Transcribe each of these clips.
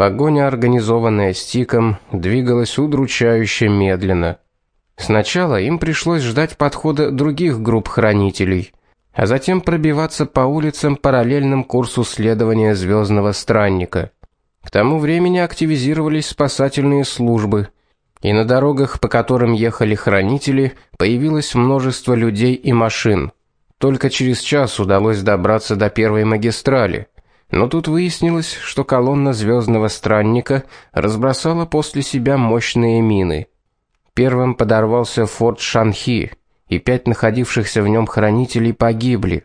Погоня, организованная Стиком, двигалась удручающе медленно. Сначала им пришлось ждать подхода других групп хранителей, а затем пробиваться по улицам параллельным курсу следования звездного странника. К тому времени активизировались спасательные службы, и на дорогах, по которым ехали хранители, появилось множество людей и машин. Только через час удалось добраться до первой магистрали. Но тут выяснилось, что колонна звездного странника разбросала после себя мощные мины. Первым подорвался форт Шанхи, и пять находившихся в нем хранителей погибли.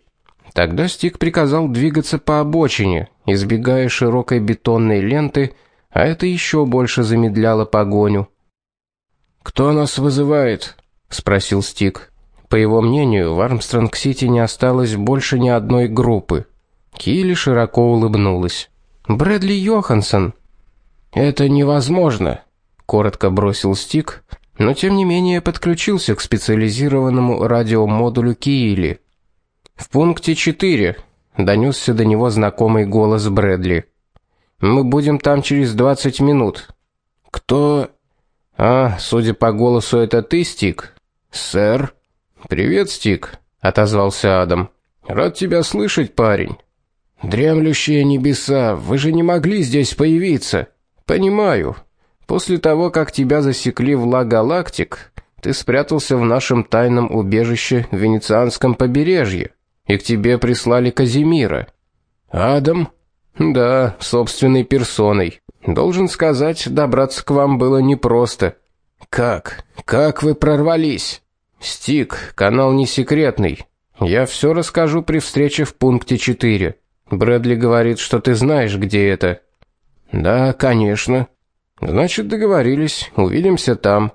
Тогда Стик приказал двигаться по обочине, избегая широкой бетонной ленты, а это еще больше замедляло погоню. Кто нас вызывает? спросил Стик. По его мнению, в Армстронг-Сити не осталось больше ни одной группы. Килли широко улыбнулась. Брэдли Йоханссон. Это невозможно, коротко бросил Стик, но тем не менее подключился к специализированному радиомодулю Килли. В пункте 4 донесся до него знакомый голос Брэдли. Мы будем там через 20 минут. Кто? А, судя по голосу, это ты, Стик? Сэр. Привет, Стик, отозвался Адам. Рад тебя слышать, парень. Дремлющие небеса, вы же не могли здесь появиться. Понимаю. После того, как тебя засекли в Ла Галактик, ты спрятался в нашем тайном убежище в венецианском побережье, и к тебе прислали Казимира. Адам? Да, собственной персоной. Должен сказать, добраться к вам было непросто. Как? Как вы прорвались? Стик, канал не секретный. Я все расскажу при встрече в пункте 4. Брэдли говорит, что ты знаешь, где это. Да, конечно. Значит, договорились. Увидимся там.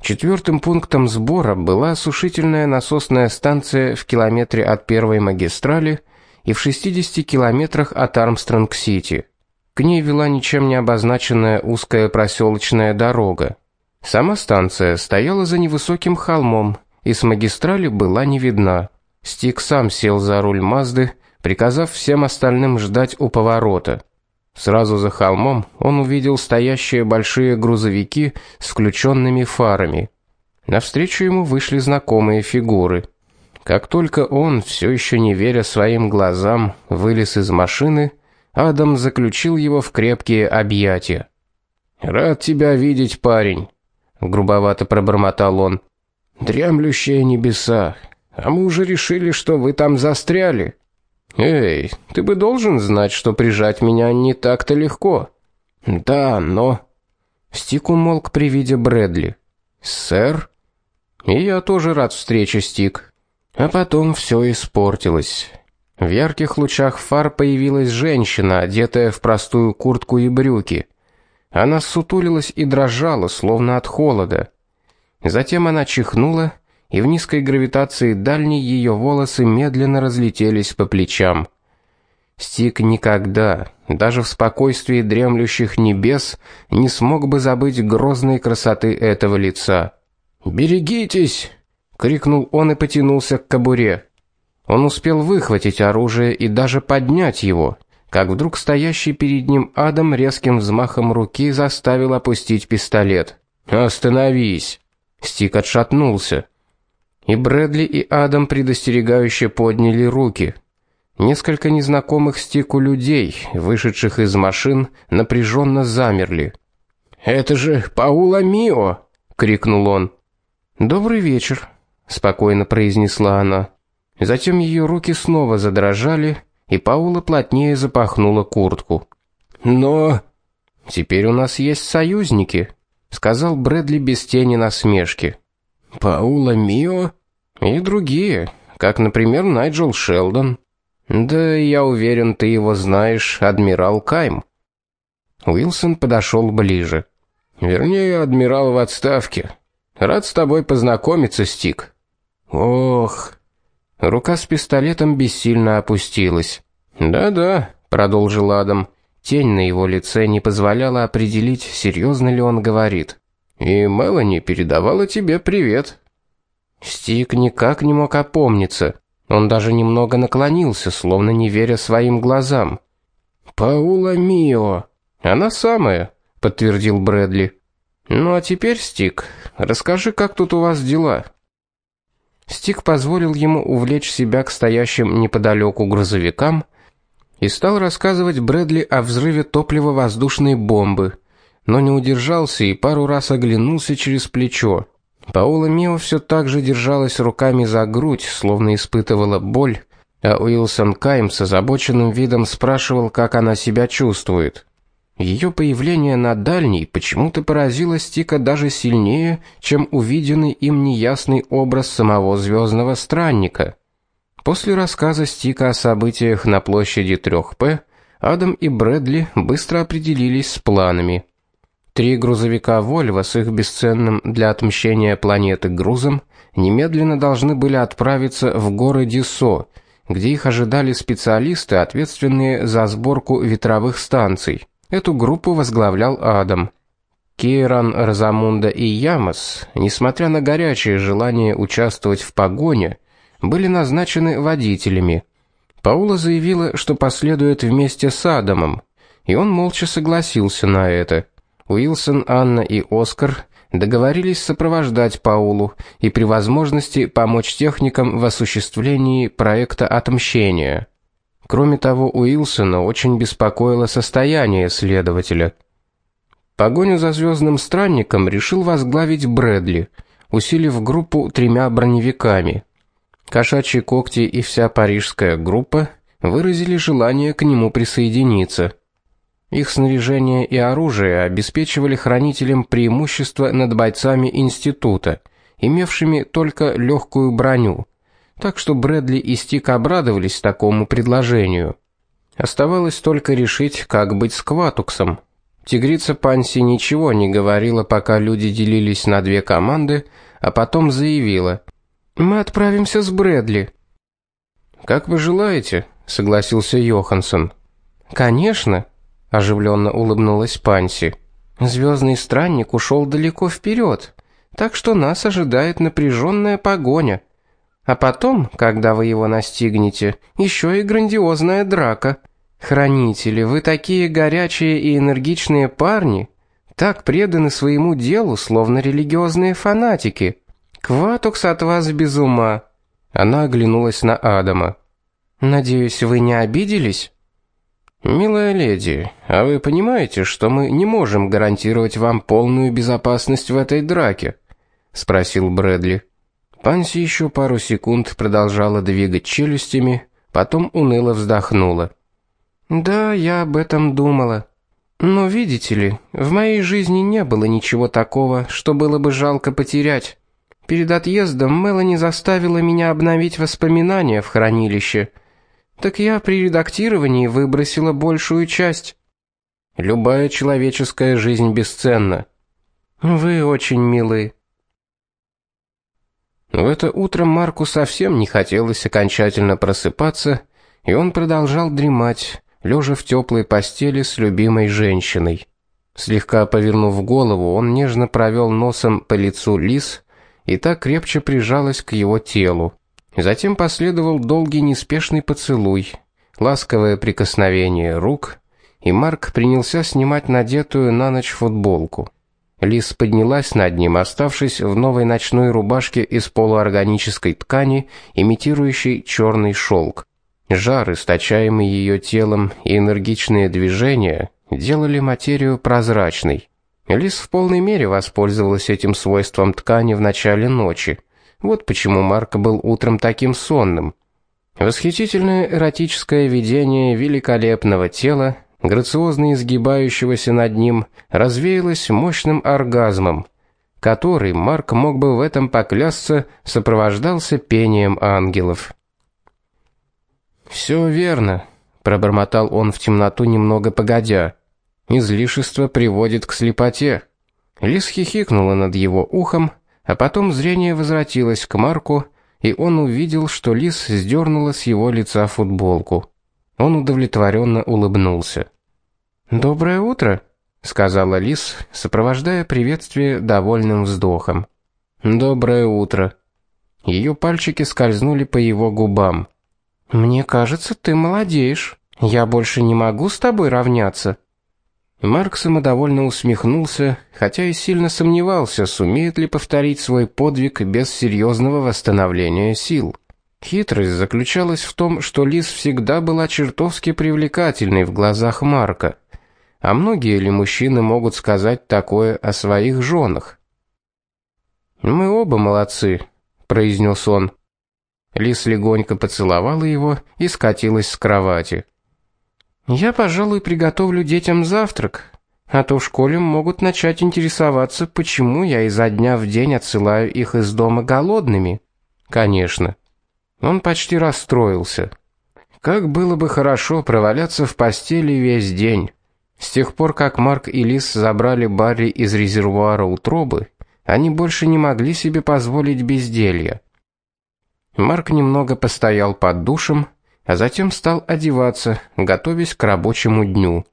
Четвертым пунктом сбора была осушительная насосная станция в километре от первой магистрали и в 60 километрах от Армстронг-Сити. К ней вела ничем не обозначенная узкая проселочная дорога. Сама станция стояла за невысоким холмом, и с магистрали была не видна. Стик сам сел за руль Мазды, приказав всем остальным ждать у поворота. Сразу за холмом он увидел стоящие большие грузовики с включенными фарами. Навстречу ему вышли знакомые фигуры. Как только он, все еще не веря своим глазам, вылез из машины, Адам заключил его в крепкие объятия. "Рад тебя видеть, парень", грубовато пробормотал он. Дремлющие небеса. А мы уже решили, что вы там застряли. Эй, ты бы должен знать, что прижать меня не так-то легко. Да, но Стик умолк при виде Брэдли. Сэр, и я тоже рад встрече, Стик. А потом все испортилось. В ярких лучах фар появилась женщина, одетая в простую куртку и брюки. Она сутулилась и дрожала, словно от холода. Затем она чихнула, и в низкой гравитации дальней ее волосы медленно разлетелись по плечам. Стик никогда, даже в спокойствии дремлющих небес, не смог бы забыть грозной красоты этого лица. "Берегитесь!" крикнул он и потянулся к кобуре. Он успел выхватить оружие и даже поднять его как вдруг стоящий перед ним Адам резким взмахом руки заставил опустить пистолет. "Остановись!" Стик отшатнулся. И Брэдли и Адам предостерегающе подняли руки. Несколько незнакомых Стику людей, вышедших из машин, напряженно замерли. "Это же Паула Мио!" крикнул он. "Добрый вечер", спокойно произнесла она. Затем ее руки снова задрожали, и Паула плотнее запахнула куртку. "Но теперь у нас есть союзники", сказал Брэдли без тени насмешки. Паула Мио и другие, как, например, Найджел Шелдон. Да, я уверен, ты его знаешь, адмирал Кайм. Уилсон подошел ближе. Вернее, адмирал в отставке. Рад с тобой познакомиться, Стик. Ох, Рука с пистолетом бессильно опустилась. "Да-да", продолжил Адам. Тень на его лице не позволяла определить, серьезно ли он говорит. "И Мелани передавала тебе привет". Стик никак не мог опомниться. Он даже немного наклонился, словно не веря своим глазам. "Паула Мио", Она самая, подтвердил Брэдли. Ну а теперь, Стик, расскажи, как тут у вас дела? Стик позволил ему увлечь себя к стоящим неподалеку грузовикам и стал рассказывать Брэдли о взрыве топливо-воздушной бомбы, но не удержался и пару раз оглянулся через плечо. Паула Мио все так же держалась руками за грудь, словно испытывала боль, а Уилсон Кайм с озабоченным видом спрашивал, как она себя чувствует. Ее появление на дальней почему-то поразило Стика даже сильнее, чем увиденный им неясный образ самого звездного странника. После рассказа Стика о событиях на площади 3П, Адам и Брэдли быстро определились с планами. Три грузовика Volvo с их бесценным для отмщения планеты грузом немедленно должны были отправиться в горы Дисо, где их ожидали специалисты, ответственные за сборку ветровых станций. Эту группу возглавлял Адам. Кейран, Розамунда и Ямос, несмотря на горячее желание участвовать в погоне, были назначены водителями. Паула заявила, что последует вместе с Адамом, и он молча согласился на это. Уилсон, Анна и Оскар договорились сопровождать Паулу и при возможности помочь техникам в осуществлении проекта отмщения. Кроме того, Уилсона очень беспокоило состояние следователя. Погоню за звездным странником решил возглавить Брэдли, усилив группу тремя броневиками. Кошачьи когти и вся парижская группа выразили желание к нему присоединиться. Их снаряжение и оружие обеспечивали хранителям преимущество над бойцами института, имевшими только легкую броню так что Брэдли и Стик обрадовались такому предложению. Оставалось только решить, как быть с Кватуксом. Тигрица Панси ничего не говорила, пока люди делились на две команды, а потом заявила: "Мы отправимся с Брэдли". "Как вы желаете", согласился Йоханссон. "Конечно", оживленно улыбнулась Панси. Звездный странник ушел далеко вперед, так что нас ожидает напряженная погоня. А потом, когда вы его настигнете, еще и грандиозная драка. Хранители, вы такие горячие и энергичные парни, так преданы своему делу, словно религиозные фанатики. Кватукс от вас без ума. Она оглянулась на Адама. Надеюсь, вы не обиделись? Милая леди, а вы понимаете, что мы не можем гарантировать вам полную безопасность в этой драке? спросил Брэдли. Панси еще пару секунд продолжала двигать челюстями, потом уныло вздохнула. Да, я об этом думала. Но видите ли, в моей жизни не было ничего такого, что было бы жалко потерять. Перед отъездом Мелани заставила меня обновить воспоминания в хранилище. Так я при редактировании выбросила большую часть. Любая человеческая жизнь бесценна. Вы очень милы. В это утро Марку совсем не хотелось окончательно просыпаться, и он продолжал дремать, лежа в теплой постели с любимой женщиной. Слегка повернув голову, он нежно провел носом по лицу Лис, и так крепче прижалась к его телу. Затем последовал долгий неспешный поцелуй, ласковое прикосновение рук, и Марк принялся снимать надетую на ночь футболку. Лис поднялась над ним, оставшись в новой ночной рубашке из полуорганической ткани, имитирующей черный шелк. Жар, источаемый ее телом, и энергичные движения делали материю прозрачной. Лис в полной мере воспользовалась этим свойством ткани в начале ночи. Вот почему Марк был утром таким сонным. Восхитительное эротическое видение великолепного тела грациозно изгибающегося над ним, развеялась мощным оргазмом, который Марк мог бы в этом поклясться, сопровождался пением ангелов. «Все верно, пробормотал он в темноту немного погодя. Излишество приводит к слепоте. Лис хихикнула над его ухом, а потом зрение возвратилось к Марку, и он увидел, что Лис сдернула с его лица футболку. Он удовлетворенно улыбнулся. Доброе утро, сказала Лис, сопровождая приветствие довольным вздохом. Доброе утро. Ее пальчики скользнули по его губам. Мне кажется, ты молодеешь. Я больше не могу с тобой равняться. Марк самодовольно усмехнулся, хотя и сильно сомневался, сумеет ли повторить свой подвиг без серьезного восстановления сил. Хитрость заключалась в том, что Лис всегда была чертовски привлекательной в глазах Марка. А многие ли мужчины могут сказать такое о своих женах? Мы оба молодцы, произнес он. Лис легонько поцеловала его и скатилась с кровати. Я, пожалуй, приготовлю детям завтрак, а то в школе могут начать интересоваться, почему я изо дня в день отсылаю их из дома голодными. Конечно. Он почти расстроился. Как было бы хорошо проваляться в постели весь день. С тех пор, как Марк и Лис забрали Барри из резервуара утробы, они больше не могли себе позволить безделья. Марк немного постоял под душем, а затем стал одеваться, готовясь к рабочему дню.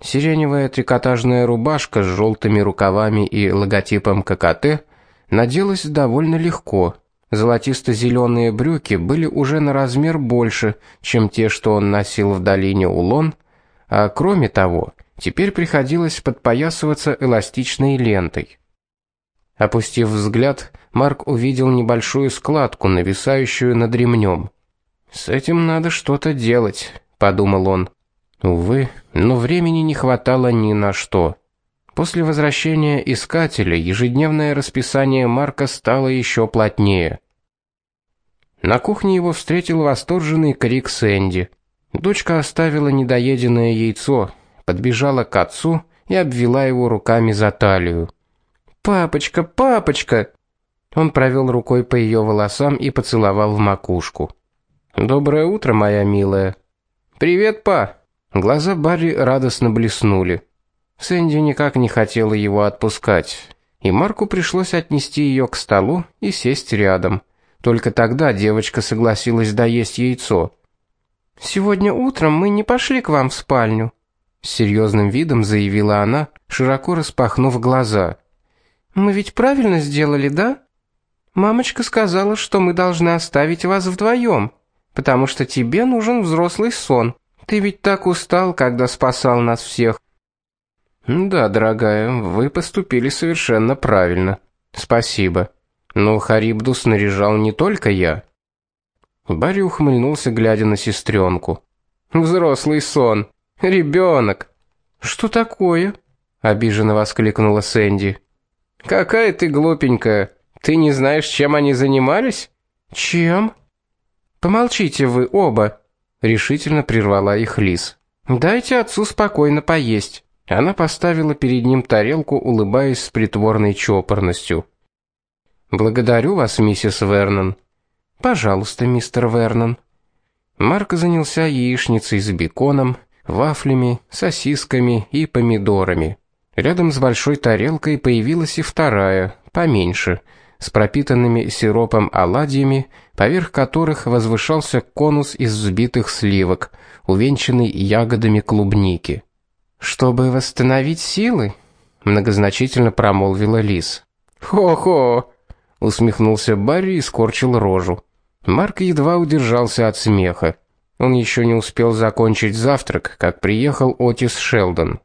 Сиреневая трикотажная рубашка с желтыми рукавами и логотипом ККТ наделась довольно легко. золотисто зеленые брюки были уже на размер больше, чем те, что он носил в долине Улон, а кроме того, теперь приходилось подпоясываться эластичной лентой. Опустив взгляд, Марк увидел небольшую складку, нависающую над ремнем. С этим надо что-то делать, подумал он. Увы, но времени не хватало ни на что. После возвращения искателя ежедневное расписание Марка стало еще плотнее. На кухне его встретил восторженный крик Сэнди. Дочка оставила недоеденное яйцо, подбежала к отцу и обвела его руками за талию. "Папочка, папочка!" Он провел рукой по ее волосам и поцеловал в макушку. Доброе утро, моя милая. Привет, па. Глаза Барри радостно блеснули. Сэнди никак не хотела его отпускать, и Марку пришлось отнести ее к столу и сесть рядом. Только тогда девочка согласилась доесть яйцо. Сегодня утром мы не пошли к вам в спальню, с серьезным видом заявила она, широко распахнув глаза. Мы ведь правильно сделали, да? Мамочка сказала, что мы должны оставить вас вдвоем потому что тебе нужен взрослый сон. Ты ведь так устал, когда спасал нас всех. Да, дорогая, вы поступили совершенно правильно. Спасибо. Но Харибду снаряжал не только я. Барри ухмыльнулся, глядя на сестренку. Взрослый сон, ребенок. Что такое? обиженно воскликнула Сэнди. Какая ты глупенькая. Ты не знаешь, чем они занимались? Чем? Помолчите вы оба, решительно прервала их Лис. Дайте отцу спокойно поесть. Она поставила перед ним тарелку, улыбаясь с притворной чопорностью. Благодарю вас, миссис Вернон. Пожалуйста, мистер Вернон. Марк занялся яичницей с беконом, вафлями, сосисками и помидорами. Рядом с большой тарелкой появилась и вторая, поменьше, с пропитанными сиропом оладьями, поверх которых возвышался конус из взбитых сливок, увенчанный ягодами клубники. Чтобы восстановить силы, многозначительно промолвила Лис. Хо-хо, усмехнулся Барри и скорчил рожу. Марк едва удержался от смеха. Он еще не успел закончить завтрак, как приехал Отис Шелдон.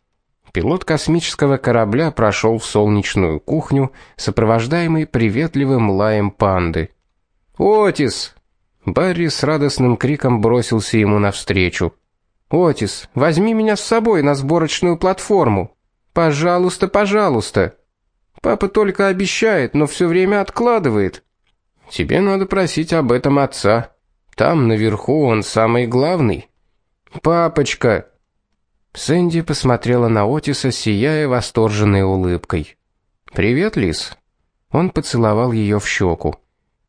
Пилот космического корабля прошел в солнечную кухню, сопровождаемый приветливым лаем панды. "Отис!" Барри с радостным криком бросился ему навстречу. "Отис, возьми меня с собой на сборочную платформу. Пожалуйста, пожалуйста. Папа только обещает, но все время откладывает. Тебе надо просить об этом отца. Там наверху он самый главный. Папочка, Сэнди посмотрела на Отиса, сияя восторженной улыбкой. "Привет, Лис". Он поцеловал ее в щеку.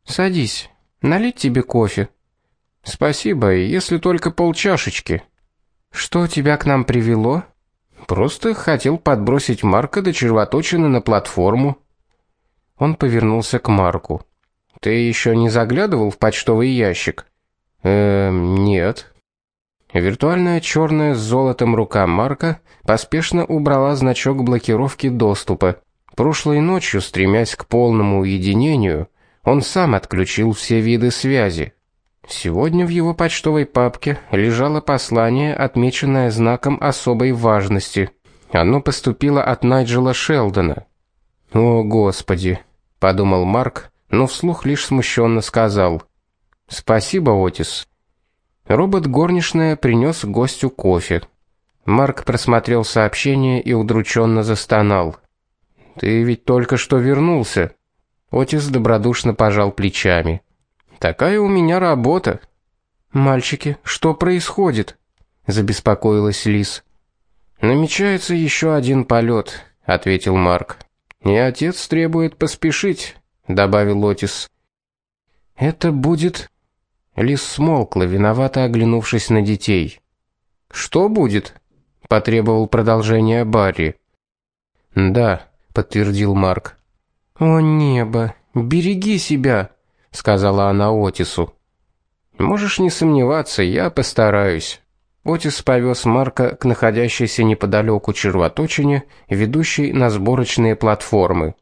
"Садись. Налить тебе кофе?" "Спасибо, если только полчашечки". "Что тебя к нам привело?" "Просто хотел подбросить Марка до червоточины на платформу". Он повернулся к Марку. "Ты еще не заглядывал в почтовый ящик?" "Эм, нет". Виртуальная черная с золотом рука Марка поспешно убрала значок блокировки доступа. Прошлой ночью, стремясь к полному уединению, он сам отключил все виды связи. Сегодня в его почтовой папке лежало послание, отмеченное знаком особой важности. Оно поступило от Найджела Шелдона. О, господи, подумал Марк, но вслух лишь смущенно сказал: "Спасибо, Отис". Робот горничная принес гостю кофе. Марк просмотрел сообщение и удрученно застонал. Ты ведь только что вернулся. Отис добродушно пожал плечами. Такая у меня работа. Мальчики, что происходит? забеспокоилась Лис. Намечается еще один полет, ответил Марк. И отец требует поспешить, добавил Отис. Это будет Лис смолкла, виновато оглянувшись на детей. Что будет? потребовал продолжения Барри. Да, подтвердил Марк. О небо, береги себя, сказала она Отису. Можешь не сомневаться, я постараюсь. Отис повез Марка к находящейся неподалеку червоточине, ведущей на сборочные платформы.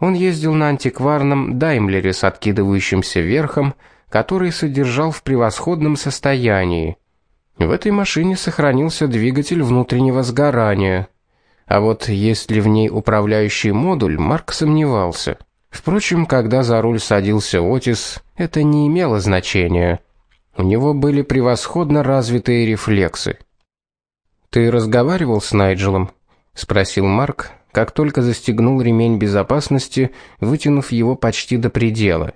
Он ездил на антикварном Даймлере с откидывающимся верхом, который содержал в превосходном состоянии. В этой машине сохранился двигатель внутреннего сгорания. А вот есть ли в ней управляющий модуль, Марк сомневался. Впрочем, когда за руль садился Отис, это не имело значения. У него были превосходно развитые рефлексы. Ты разговаривал с Найджелом? спросил Марк, как только застегнул ремень безопасности, вытянув его почти до предела.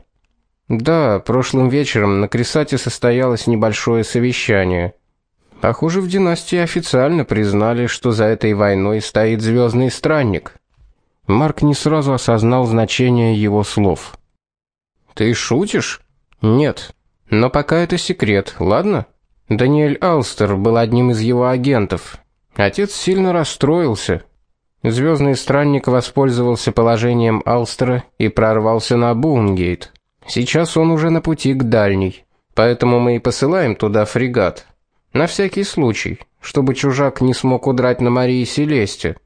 Да, прошлым вечером на Крисате состоялось небольшое совещание. Похоже, в династии официально признали, что за этой войной стоит звездный странник. Марк не сразу осознал значение его слов. Ты шутишь? Нет, но пока это секрет, ладно? Даниэль Алстер был одним из его агентов. Отец сильно расстроился. Звездный странник воспользовался положением Алстера и прорвался на Бунгейт. Сейчас он уже на пути к дальней, поэтому мы и посылаем туда фрегат. На всякий случай, чтобы чужак не смог удрать на Марии Селесте.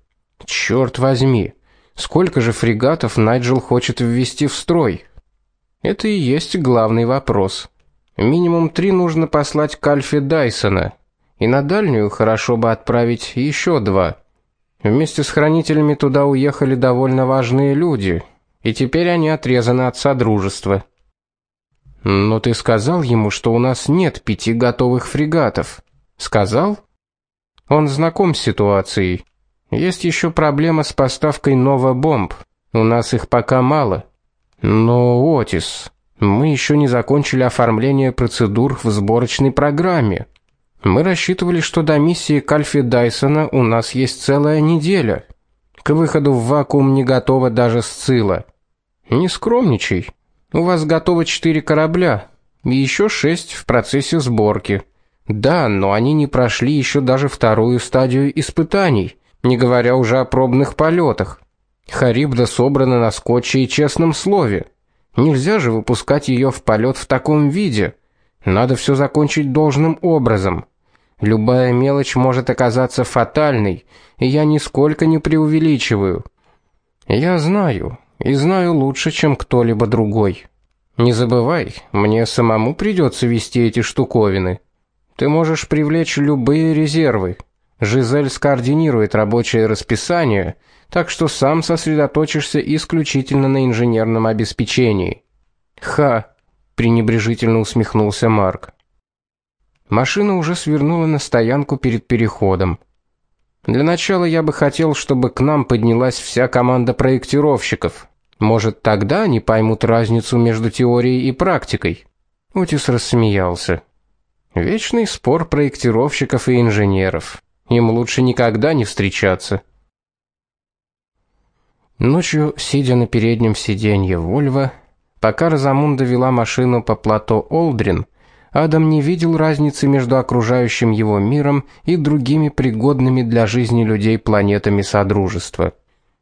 Черт возьми, сколько же фрегатов Найджел хочет ввести в строй? Это и есть главный вопрос. Минимум три нужно послать к Альфе Дайсона, и на дальнюю хорошо бы отправить еще два. Вместе с хранителями туда уехали довольно важные люди, и теперь они отрезаны от содружества. Но ты сказал ему, что у нас нет пяти готовых фрегатов. Сказал? Он знаком с ситуацией. Есть еще проблема с поставкой новых бомб. У нас их пока мало. Но Отис, мы еще не закончили оформление процедур в сборочной программе. Мы рассчитывали, что до миссии Кальфи Дайсона у нас есть целая неделя. К выходу в вакуум не готова даже Сцилла. Не скромничай. У вас готово четыре корабля и еще шесть в процессе сборки. Да, но они не прошли еще даже вторую стадию испытаний, не говоря уже о пробных полетах. Харибда собрана на скотче и честном слове. Нельзя же выпускать ее в полет в таком виде. Надо все закончить должным образом. Любая мелочь может оказаться фатальной, и я нисколько не преувеличиваю. Я знаю, и знаю лучше, чем кто-либо другой. Не забывай, мне самому придется вести эти штуковины. Ты можешь привлечь любые резервы. Жизель скоординирует рабочее расписание, так что сам сосредоточишься исключительно на инженерном обеспечении. Ха, пренебрежительно усмехнулся Марк. Машина уже свернула на стоянку перед переходом. Для начала я бы хотел, чтобы к нам поднялась вся команда проектировщиков. Может, тогда они поймут разницу между теорией и практикой. Утис рассмеялся. Вечный спор проектировщиков и инженеров. Им лучше никогда не встречаться. Ночью, сидя на переднем сиденье Вольво, пока Розамунда вела машину по плато Олдрин, Адам не видел разницы между окружающим его миром и другими пригодными для жизни людей планетами Содружества.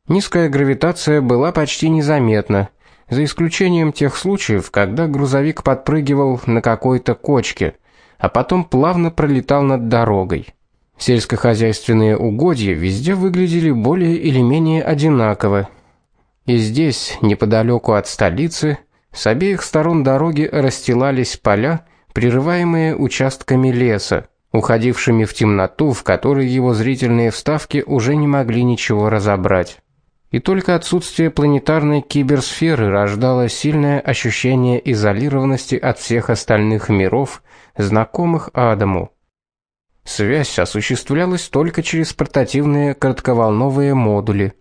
Низкая гравитация была почти незаметна, за исключением тех случаев, когда грузовик подпрыгивал на какой-то кочке, а потом плавно пролетал над дорогой. Сельскохозяйственные угодья везде выглядели более или менее одинаково. И здесь, неподалеку от столицы, с обеих сторон дороги расстилались поля, прерываемые участками леса. уходившими в темноту, в которой его зрительные вставки уже не могли ничего разобрать. И только отсутствие планетарной киберсферы рождало сильное ощущение изолированности от всех остальных миров, знакомых Адаму. Связь осуществлялась только через портативные коротковолновые модули.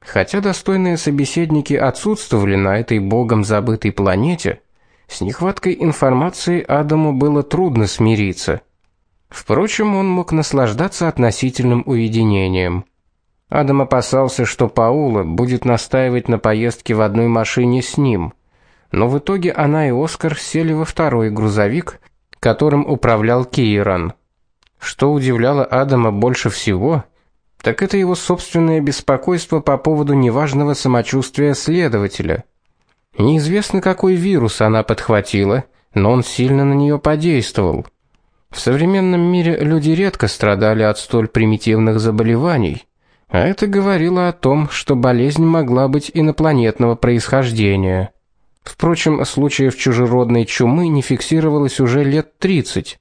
Хотя достойные собеседники отсутствовали на этой богом забытой планете, с нехваткой информации Адаму было трудно смириться. Впрочем, он мог наслаждаться относительным уединением. Адам опасался, что Паула будет настаивать на поездке в одной машине с ним. Но в итоге она и Оскар сели во второй грузовик, которым управлял Киран. Что удивляло Адама больше всего, так это его собственное беспокойство по поводу неважного самочувствия следователя. Неизвестно, какой вирус она подхватила, но он сильно на нее подействовал. В современном мире люди редко страдали от столь примитивных заболеваний. А это говорило о том, что болезнь могла быть инопланетного происхождения. Впрочем, случаев чужеродной чумы не фиксировалось уже лет 30.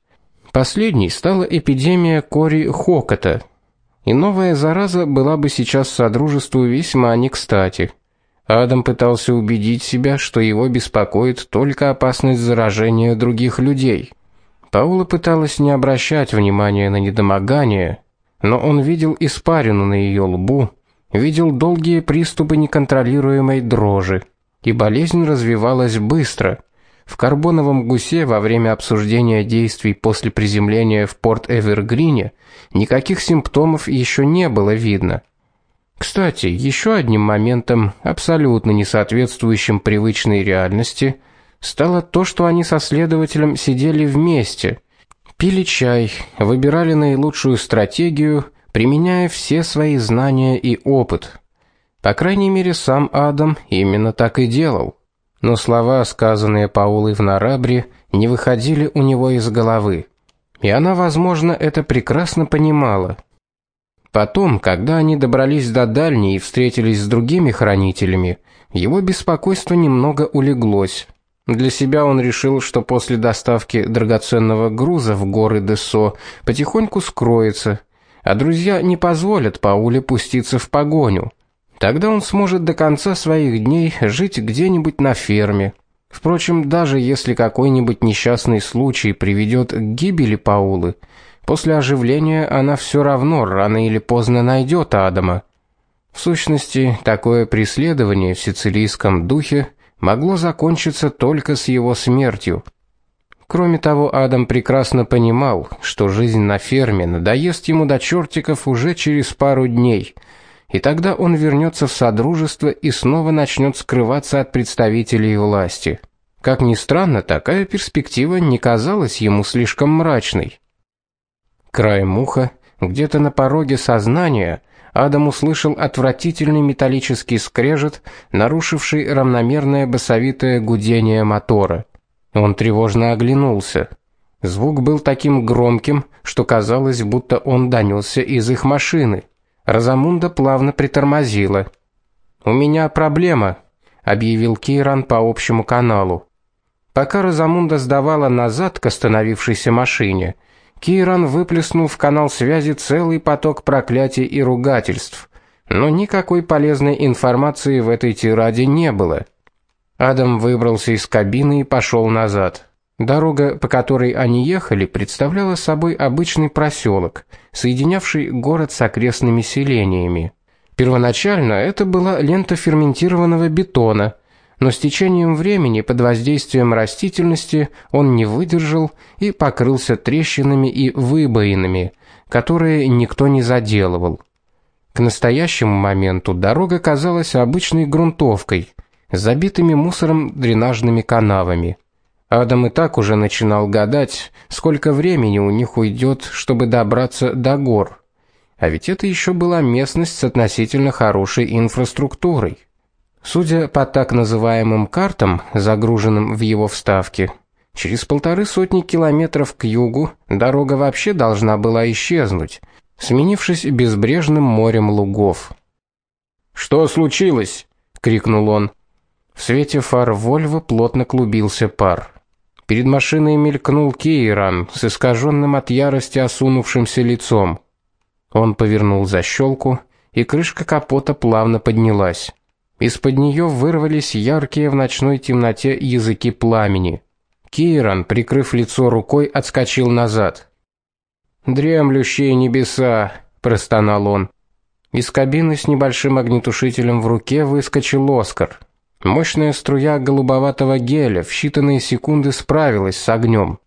Последней стала эпидемия кори хокота. И новая зараза была бы сейчас содружеству весьма не кстати. Адам пытался убедить себя, что его беспокоит только опасность заражения других людей. Паула пыталась не обращать внимания на недомогание, но он видел испарину на ее лбу, видел долгие приступы неконтролируемой дрожи, и болезнь развивалась быстро. В карбоновом гусе во время обсуждения действий после приземления в порт Эвергрине никаких симптомов еще не было видно. Кстати, еще одним моментом, абсолютно не соответствующим привычной реальности, стало то, что они со следователем сидели вместе – Пили чай, выбирали наилучшую стратегию, применяя все свои знания и опыт. По крайней мере, сам Адам именно так и делал. Но слова, сказанные Паулой в Нарабре, не выходили у него из головы. И она, возможно, это прекрасно понимала. Потом, когда они добрались до дальней и встретились с другими хранителями, его беспокойство немного улеглось. Для себя он решил, что после доставки драгоценного груза в горы Десо потихоньку скроется, а друзья не позволят Пауле пуститься в погоню. Тогда он сможет до конца своих дней жить где-нибудь на ферме. Впрочем, даже если какой-нибудь несчастный случай приведет к гибели Паулы, после оживления она все равно рано или поздно найдет Адама. В сущности, такое преследование в сицилийском духе могло закончиться только с его смертью. Кроме того, Адам прекрасно понимал, что жизнь на ферме надоест ему до чертиков уже через пару дней, и тогда он вернется в содружество и снова начнет скрываться от представителей власти. Как ни странно, такая перспектива не казалась ему слишком мрачной. Краем уха, где-то на пороге сознания, Адам услышал отвратительный металлический скрежет, нарушивший равномерное басовитое гудение мотора. Он тревожно оглянулся. Звук был таким громким, что казалось, будто он донесся из их машины. Разамунда плавно притормозила. "У меня проблема", объявил Кейран по общему каналу. Пока Разамунда сдавала назад к остановившейся машине, Киран выплеснул в канал связи целый поток проклятий и ругательств, но никакой полезной информации в этой тираде не было. Адам выбрался из кабины и пошел назад. Дорога, по которой они ехали, представляла собой обычный проселок, соединявший город с окрестными селениями. Первоначально это была лента ферментированного бетона, но с течением времени под воздействием растительности он не выдержал и покрылся трещинами и выбоинами, которые никто не заделывал. К настоящему моменту дорога казалась обычной грунтовкой, забитыми мусором дренажными канавами. Адам и так уже начинал гадать, сколько времени у них уйдет, чтобы добраться до гор. А ведь это еще была местность с относительно хорошей инфраструктурой. Судя по так называемым картам, загруженным в его вставки, через полторы сотни километров к югу дорога вообще должна была исчезнуть, сменившись безбрежным морем лугов. "Что случилось?" крикнул он. В свете фар Вольво плотно клубился пар. Перед машиной мелькнул Кейран с искаженным от ярости осунувшимся лицом. Он повернул защелку, и крышка капота плавно поднялась. Из-под нее вырвались яркие в ночной темноте языки пламени. Кейран, прикрыв лицо рукой, отскочил назад. "Дремлющие небеса", простонал он. Из кабины с небольшим огнетушителем в руке выскочил Оскар. Мощная струя голубоватого геля в считанные секунды справилась с огнем.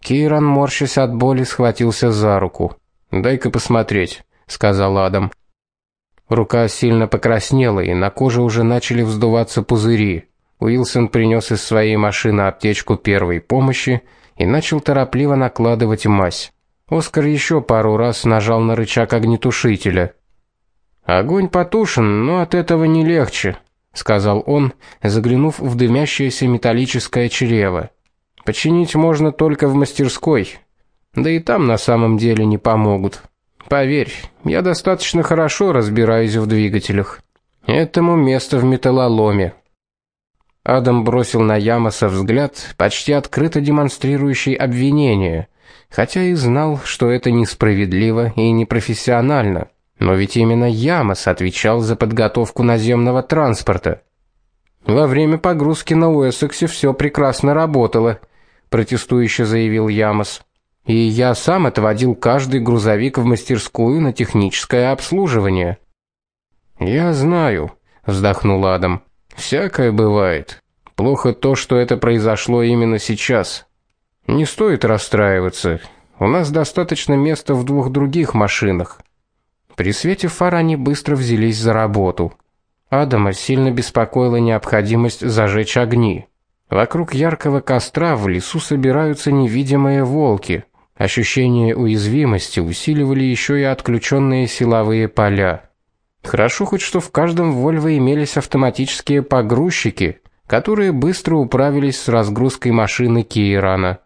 Киран, морщась от боли, схватился за руку. "Дай-ка посмотреть", сказал Адам. Рука сильно покраснела, и на коже уже начали вздуваться пузыри. Уилсон принес из своей машины аптечку первой помощи и начал торопливо накладывать мазь. Оскар еще пару раз нажал на рычаг огнетушителя. Огонь потушен, но от этого не легче, сказал он, заглянув в дымящееся металлическое чрево. Починить можно только в мастерской. Да и там на самом деле не помогут. Поверь, я достаточно хорошо разбираюсь в двигателях. Этому место в металлоломе. Адам бросил на Ямоса взгляд, почти открыто демонстрирующий обвинение, хотя и знал, что это несправедливо и непрофессионально. Но ведь именно Ямос отвечал за подготовку наземного транспорта. Во время погрузки на Уэссексе все прекрасно работало, протестующе заявил Ямос. И я сам отводил каждый грузовик в мастерскую на техническое обслуживание. Я знаю, вздохнул Адам. Всякое бывает. Плохо то, что это произошло именно сейчас. Не стоит расстраиваться. У нас достаточно места в двух других машинах. При свете фар они быстро взялись за работу. Адама сильно беспокоила необходимость зажечь огни. Вокруг яркого костра в лесу собираются невидимые волки. Ощущение уязвимости усиливали еще и отключенные силовые поля. Хорошо хоть что в каждом Вольво имелись автоматические погрузчики, которые быстро управились с разгрузкой машины Кейрана.